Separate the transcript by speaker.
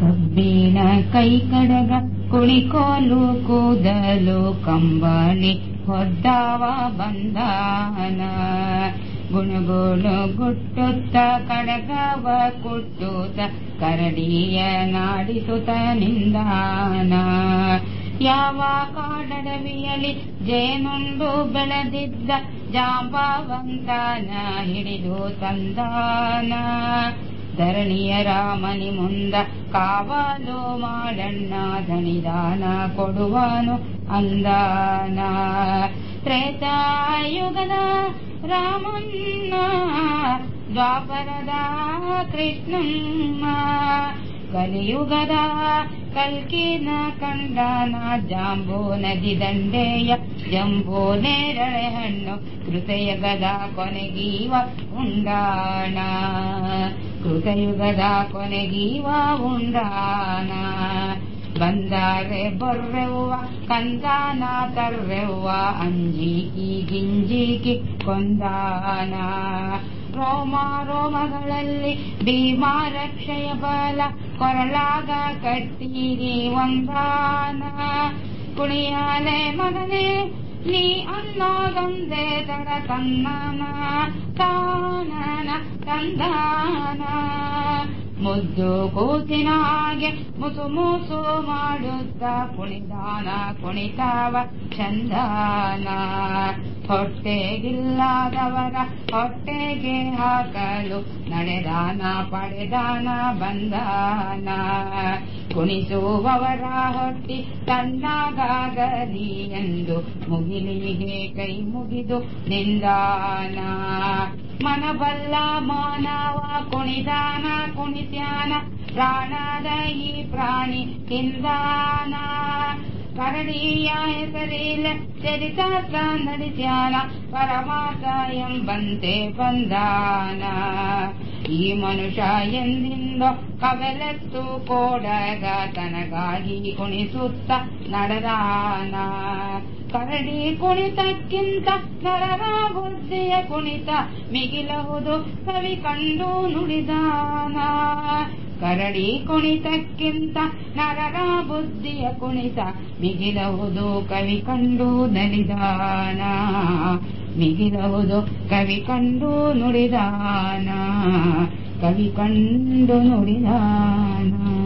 Speaker 1: ಕಬ್ಬಿನ ಕೈ ಕಡಗ ಕುಳಿಕೋಲು ಕೂದಲು ಕಂಬಳಿ ಹೊದ್ದಾವ ಬಂದಾನ. ಗುಣಗುಣು ಗುಟ್ಟುತ್ತ ಕಡಗವ ಕುಟ್ಟುತ್ತ ಕರಡಿಯ ನಾಡಿಸುತ್ತ ನಿಂದಾನ. ಯಾವ ಕಾಡಡವಿಯಲಿ ಜೇನುಂಡು ಬೆಳೆದಿದ್ದ ಜಾಂಬವಂತನ ಹಿಡಿದು ತಂದಾನ. ಧರಣಿಯ ರಾಮನಿ ಮುಂದ ಕಾವಲು ಮಾಡಣ್ಣ ಧಣಿದಾನ ಕೊಡುವನು ಅಂದಾನ ತ್ರೇತಾಯುಗದ ರಾಮಣ್ಣ ದ್ವಾಪರದ ಕೃಷ್ಣಮ್ಮ ಕಲಿಯುಗದ ಕಲ್ಕಿನ ಕಂಡನ ಜಾಂಬೂ ನದಿ ದಂಡೆಯ ಜಂಬೂ ನೇರಳೆ ಹಣ್ಣು ಕೃತಯುಗದ ಕೊನೆಗೀವ ಉಂಡಾಣ ಕೃತಯುಗದ ಕೊನೆಗೀವ ಉಂಡಾನ. ಬಂದಾರೆ ಬರ್ರೆವ್ವ, ಕಂದಾನ ತರ್ರೆವ್ವ ಅಂಜಿಕಿ ಗಿಂಜಿಕಿ ಕೊಂದಾನ. ರೋಮ ರೋಮಗಳಲ್ಲಿ ಭೀಮಾ ರಕ್ಷೆಯ ಬಲ ಕೊರಳಾಗ ಕಟ್ಟಿರಿ ಒಂದಾನ ಕುಣಿಯಾಲೆ ಮಗನೇ ನೀ ಅನ್ನೋದೊಂದೇ ದಡ ತನ್ನನ ತಾನನ ತಂದಾನ ಮುದ್ದು ಕೂಸಿನ ಹಾಗೆ ಮುಸು ಮುಸು ಮಾಡುತ್ತ ಕುಣಿದಾನ ಕುಣಿತಾವ ಚಂದಾನ ಹೊಟ್ಟೆಗಿಲ್ಲದವರ ಹೊಟ್ಟೆಗೆ ಹಾಕಲು ನಡೆದಾನ ಪಡೆದಾನ ಬಂದಾನ ಕುಣಿಸುವವರ ಹೊಟ್ಟಿ ತಣ್ಣಗಾಗಲಿ ಎಂದು ಮುಗಿಲಿಗೆ ಕೈ ಮುಗಿದು ನಿಂದಾನ ಮನಬಲ್ಲ ಮಾನವ ಕುಣಿದಾನ ಕುಣಿಸ್ಯಾನ ಪ್ರಾಣದ ಈ ಪ್ರಾಣಿ ತಿಂದಾನ ಕರಡಿಯ ಸರಿಲ ಚರಿತಾರ್ಥ ನಡೆಸ್ಯಾನ ಪರಮಾತ ಎಂಬಂತೆ ಬಂದಾನ ಈ ಮನುಷ್ಯ ಎಂದಿಂದ ಕವಲತ್ತು ಕೋಡಗ ತನಗಾಗಿ ಕುಣಿಸುತ್ತ ನಡೆದಾನ ಕರಡಿ ಕುಣಿತಕ್ಕಿಂತ ನರರ ಬುದ್ಧಿಯ ಕುಣಿತ ಮಿಗಿಲಹುದು ಕವಿ ಕಂಡು ನುಡಿದಾನ ಕರಡಿ ಕುಣಿತಕ್ಕಿಂತ ನರರ ಬುದ್ಧಿಯ ಕುಣಿತ ಮಿಗಿಲಹುದು ಕವಿ ಕಂಡು ನಲಿದಾನ. ಮಿಗಿಲಹುದು ಕವಿ ಕಂಡು ನುಡಿದಾನ. ಕವಿ ಕಂಡು ನುಡಿದಾನ.